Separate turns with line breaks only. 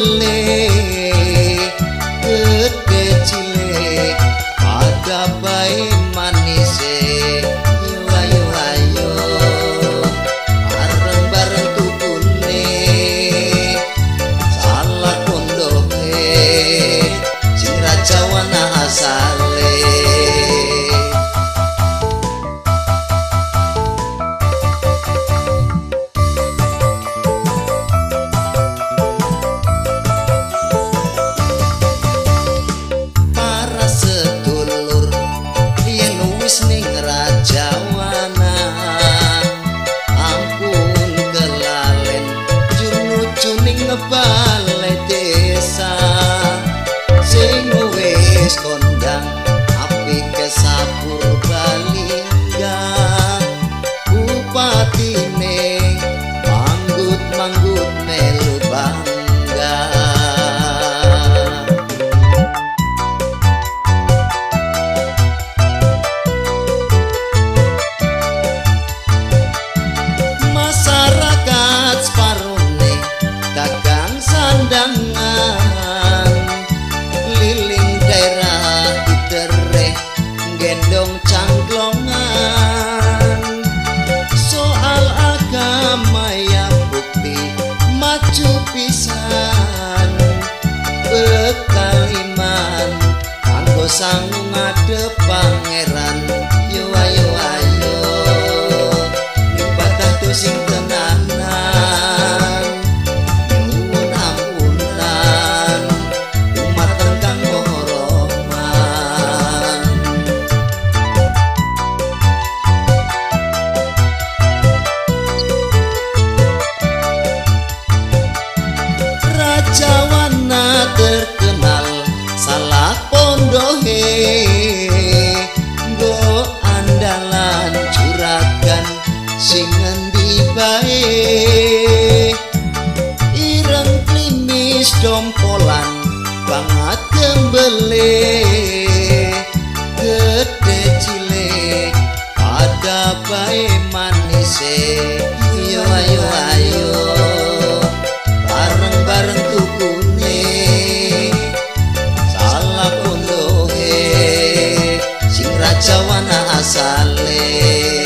me sang ngadep pangeran. Yo ayo ayo. Ngibadah tu sing salah pondohe Go andalan curagan sing ngendi bae? Ireng klimis dompolan banget gembele sing raja wana asale